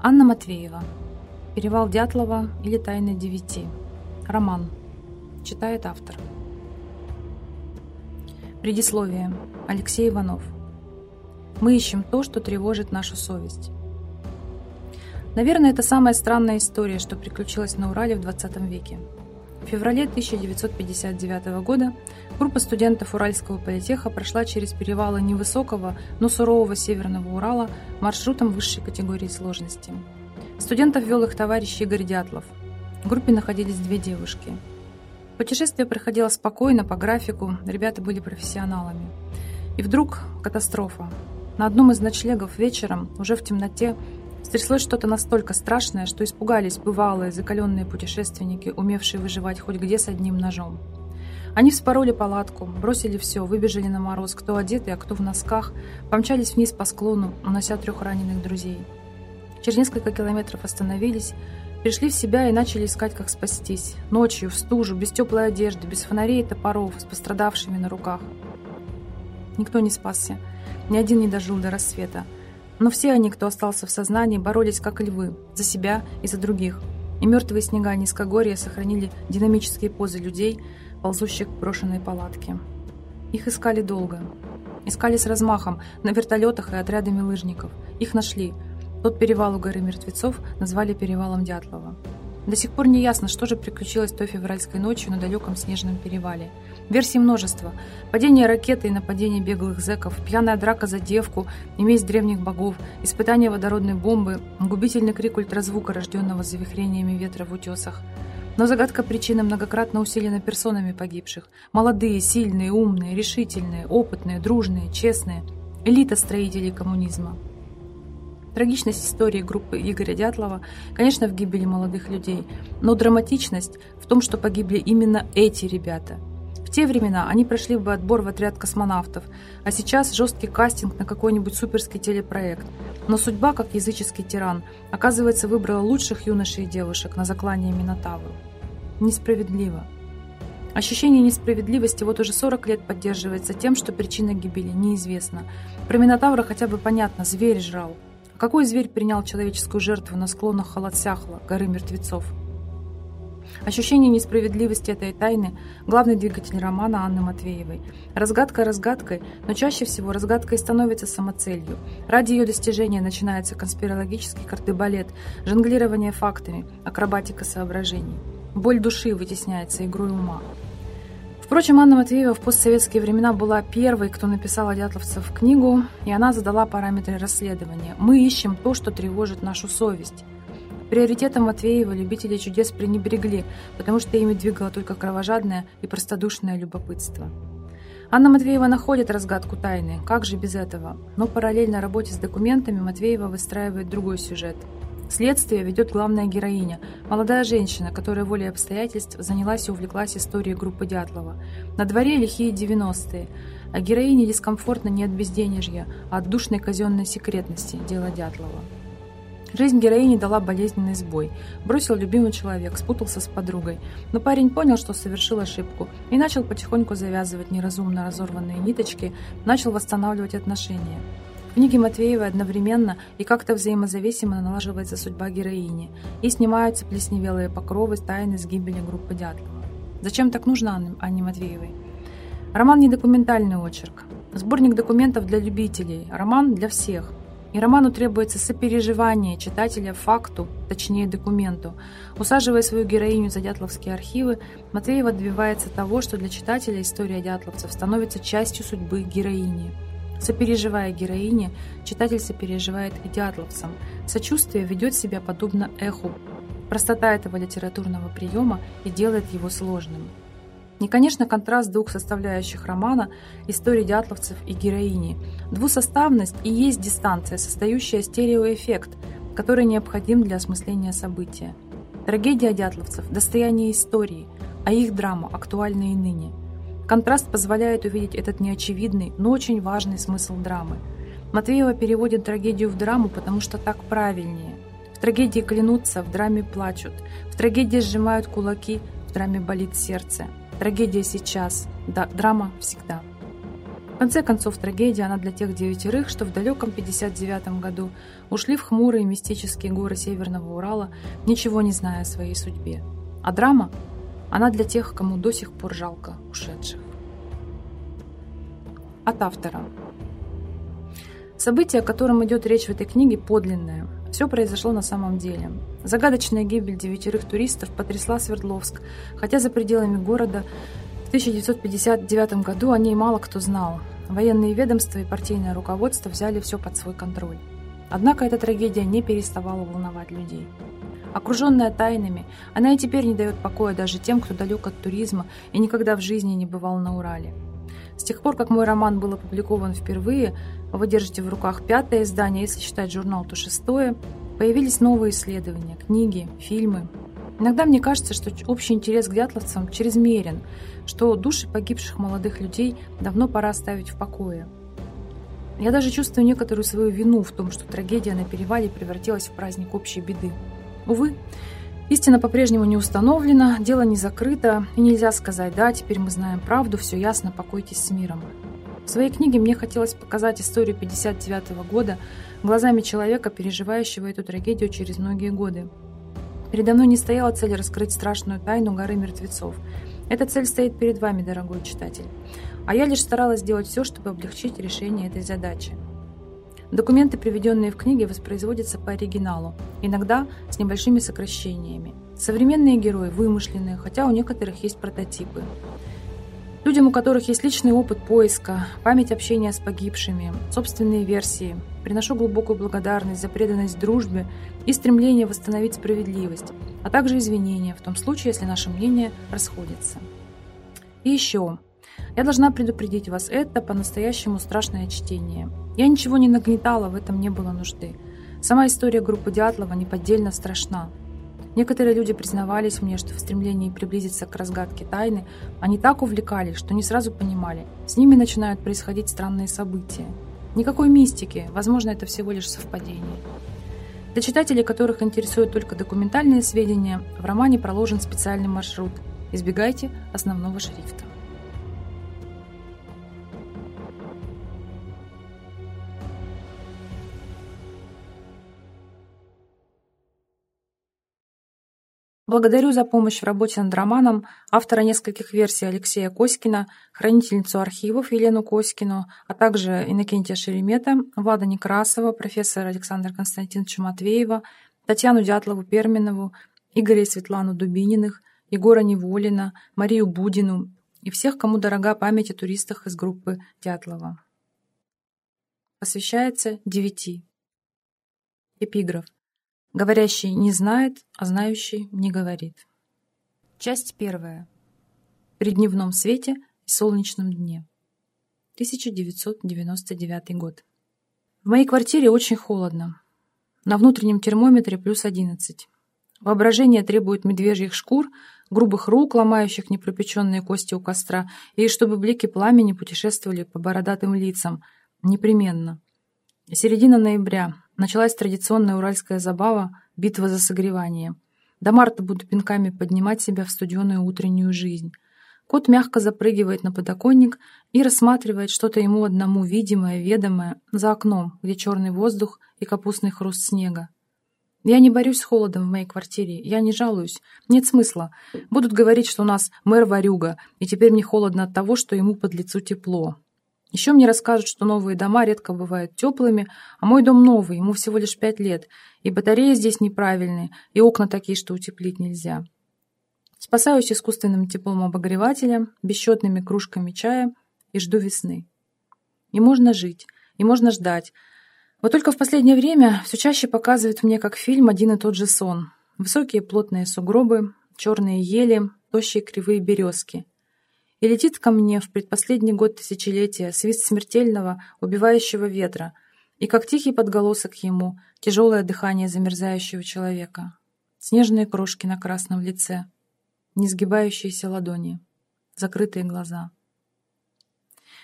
Анна Матвеева. Перевал Дятлова или Тайны девяти. Роман. Читает автор. Предисловие. Алексей Иванов. Мы ищем то, что тревожит нашу совесть. Наверное, это самая странная история, что приключилась на Урале в 20 веке. В феврале 1959 года группа студентов Уральского политеха прошла через перевалы невысокого, но сурового Северного Урала маршрутом высшей категории сложности. Студентов вел их товарищ Игорь Дятлов. В группе находились две девушки. Путешествие проходило спокойно, по графику, ребята были профессионалами. И вдруг катастрофа. На одном из ночлегов вечером, уже в темноте, Стряслось что-то настолько страшное, что испугались бывалые, закаленные путешественники, умевшие выживать хоть где с одним ножом. Они вспороли палатку, бросили все, выбежали на мороз, кто одетый, а кто в носках, помчались вниз по склону, унося трех раненых друзей. Через несколько километров остановились, пришли в себя и начали искать, как спастись. Ночью, в стужу, без теплой одежды, без фонарей и топоров, с пострадавшими на руках. Никто не спасся, ни один не дожил до рассвета. Но все они, кто остался в сознании, боролись как львы, за себя и за других. И мертвые снега низкогорья сохранили динамические позы людей, ползущих к брошенной палатке. Их искали долго. Искали с размахом, на вертолетах и отрядами лыжников. Их нашли. Тот перевал у горы мертвецов назвали перевалом Дятлова. До сих пор не ясно, что же приключилось той февральской ночью на далеком снежном перевале – Версий множество. Падение ракеты и нападение беглых зэков, пьяная драка за девку и месть древних богов, испытание водородной бомбы, губительный крик ультразвука, рожденного завихрениями ветра в утесах. Но загадка причины многократно усилена персонами погибших. Молодые, сильные, умные, решительные, опытные, дружные, честные. Элита строителей коммунизма. Трагичность истории группы Игоря Дятлова, конечно, в гибели молодых людей, но драматичность в том, что погибли именно эти ребята – в те времена они прошли бы отбор в отряд космонавтов, а сейчас жесткий кастинг на какой-нибудь суперский телепроект. Но судьба, как языческий тиран, оказывается, выбрала лучших юношей и девушек на заклание Минотавру. Несправедливо. Ощущение несправедливости вот уже 40 лет поддерживается тем, что причина гибели неизвестна. Про Минотавра хотя бы понятно, зверь жрал. Какой зверь принял человеческую жертву на склонах Халатсяхла, горы мертвецов? Ощущение несправедливости этой тайны – главный двигатель романа Анны Матвеевой. Разгадка разгадкой, но чаще всего разгадкой становится самоцелью. Ради ее достижения начинается конспирологический кардебалет, жонглирование фактами, акробатика соображений. Боль души вытесняется игрой ума. Впрочем, Анна Матвеева в постсоветские времена была первой, кто написала Дятловцев книгу, и она задала параметры расследования. «Мы ищем то, что тревожит нашу совесть». Приоритетом Матвеева любители чудес пренебрегли, потому что ими двигало только кровожадное и простодушное любопытство. Анна Матвеева находит разгадку тайны, как же без этого? Но параллельно работе с документами Матвеева выстраивает другой сюжет. Следствие ведет главная героиня, молодая женщина, которая волей обстоятельств занялась и увлеклась историей группы Дятлова. На дворе лихие 90-е, а героине дискомфортно не от безденежья, а от душной казенной секретности дела Дятлова. Жизнь героини дала болезненный сбой. Бросил любимый человек, спутался с подругой. Но парень понял, что совершил ошибку, и начал потихоньку завязывать неразумно разорванные ниточки, начал восстанавливать отношения. Книге Матвеевой одновременно и как-то взаимозависимо налаживается судьба героини, и снимаются плесневелые покровы тайны с гибели группы Дятлова. Зачем так нужно Анне, Анне Матвеевой? Роман не документальный очерк. Сборник документов для любителей, роман для всех. И роману требуется сопереживание читателя факту, точнее документу. Усаживая свою героиню за дятловские архивы, Матвеева добивается того, что для читателя история дятловцев становится частью судьбы героини. Сопереживая героине, читатель сопереживает и дятловцам. Сочувствие ведет себя подобно эху. Простота этого литературного приема и делает его сложным. Не, конечно, контраст двух составляющих романа – истории дятловцев и героини. Двусоставность и есть дистанция, создающая стереоэффект, который необходим для осмысления события. Трагедия дятловцев – достояние истории, а их драма актуальна и ныне. Контраст позволяет увидеть этот неочевидный, но очень важный смысл драмы. Матвеева переводит трагедию в драму, потому что так правильнее. В трагедии клянутся, в драме плачут. В трагедии сжимают кулаки, в драме болит сердце. Трагедия сейчас, да, драма всегда. В конце концов, трагедия она для тех девятерых, что в далеком 59 году ушли в хмурые мистические горы Северного Урала, ничего не зная о своей судьбе. А драма? Она для тех, кому до сих пор жалко ушедших. От автора. Событие, о котором идет речь в этой книге, подлинное. Все произошло на самом деле. Загадочная гибель девятерых туристов потрясла Свердловск, хотя за пределами города в 1959 году о ней мало кто знал. Военные ведомства и партийное руководство взяли все под свой контроль. Однако эта трагедия не переставала волновать людей. Окруженная тайнами, она и теперь не дает покоя даже тем, кто далек от туризма и никогда в жизни не бывал на Урале. С тех пор, как мой роман был опубликован впервые, вы держите в руках пятое издание, если считать журнал, то шестое, появились новые исследования, книги, фильмы. Иногда мне кажется, что общий интерес к дятловцам чрезмерен, что души погибших молодых людей давно пора оставить в покое. Я даже чувствую некоторую свою вину в том, что трагедия на перевале превратилась в праздник общей беды. Увы, Истина по-прежнему не установлена, дело не закрыто, и нельзя сказать «да, теперь мы знаем правду, все ясно, покойтесь с миром». В своей книге мне хотелось показать историю 59 -го года глазами человека, переживающего эту трагедию через многие годы. Передо мной не стояла цель раскрыть страшную тайну горы мертвецов. Эта цель стоит перед вами, дорогой читатель. А я лишь старалась сделать все, чтобы облегчить решение этой задачи. Документы, приведенные в книге, воспроизводятся по оригиналу, иногда с небольшими сокращениями. Современные герои вымышленные, хотя у некоторых есть прототипы. Людям, у которых есть личный опыт поиска, память общения с погибшими, собственные версии, приношу глубокую благодарность за преданность дружбе и стремление восстановить справедливость, а также извинения в том случае, если наши мнения расходятся. И еще, я должна предупредить вас, это по-настоящему страшное чтение. Я ничего не нагнетала, в этом не было нужды. Сама история группы Дятлова неподдельно страшна. Некоторые люди признавались мне, что в стремлении приблизиться к разгадке тайны они так увлекались, что не сразу понимали, с ними начинают происходить странные события. Никакой мистики, возможно, это всего лишь совпадение. Для читателей, которых интересуют только документальные сведения, в романе проложен специальный маршрут. Избегайте основного шрифта. Благодарю за помощь в работе над романом автора нескольких версий Алексея Коськина, хранительницу архивов Елену Коськину, а также Иннокентия Шеремета, Влада Некрасова, профессора Александра Константиновича Матвеева, Татьяну Дятлову-Перминову, Игоря и Светлану Дубининых, Егора Неволина, Марию Будину и всех, кому дорога память о туристах из группы Дятлова. Посвящается девяти. Эпиграф. Говорящий не знает, а знающий не говорит. Часть первая. При дневном свете и солнечном дне. 1999 год. В моей квартире очень холодно. На внутреннем термометре плюс 11. Воображение требует медвежьих шкур, грубых рук, ломающих непропеченные кости у костра, и чтобы блики пламени путешествовали по бородатым лицам. Непременно. Середина ноября. Началась традиционная уральская забава «Битва за согревание». До марта буду пинками поднимать себя в студеную утреннюю жизнь. Кот мягко запрыгивает на подоконник и рассматривает что-то ему одному видимое, ведомое, за окном, где черный воздух и капустный хруст снега. Я не борюсь с холодом в моей квартире, я не жалуюсь. Нет смысла. Будут говорить, что у нас мэр-варюга, и теперь мне холодно от того, что ему под лицу тепло. Еще мне расскажут, что новые дома редко бывают теплыми, а мой дом новый, ему всего лишь пять лет, и батареи здесь неправильные, и окна такие, что утеплить нельзя. Спасаюсь искусственным теплом обогревателя, бесчетными кружками чая и жду весны. И можно жить, и можно ждать. Вот только в последнее время все чаще показывают мне как фильм один и тот же сон. Высокие плотные сугробы, черные ели, тощие кривые березки — и летит ко мне в предпоследний год тысячелетия свист смертельного, убивающего ветра, и как тихий подголосок ему тяжелое дыхание замерзающего человека, снежные крошки на красном лице, несгибающиеся ладони, закрытые глаза.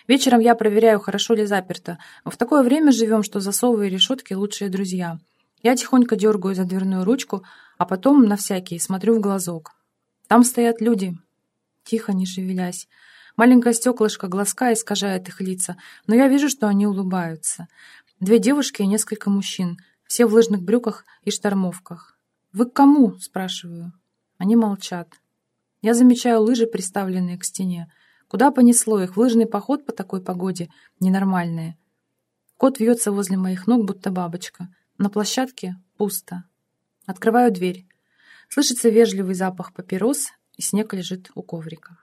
Вечером я проверяю, хорошо ли заперто. В такое время живем, что засовы и решетки — лучшие друзья. Я тихонько дергаю за дверную ручку, а потом, на всякий, смотрю в глазок. Там стоят люди, тихо, не шевелясь. Маленькое стеклышко глазка искажает их лица, но я вижу, что они улыбаются. Две девушки и несколько мужчин, все в лыжных брюках и штормовках. «Вы к кому?» – спрашиваю. Они молчат. Я замечаю лыжи, приставленные к стене. Куда понесло их? В лыжный поход по такой погоде? Ненормальные. Кот вьется возле моих ног, будто бабочка. На площадке пусто. Открываю дверь. Слышится вежливый запах папирос, и снег лежит у коврика.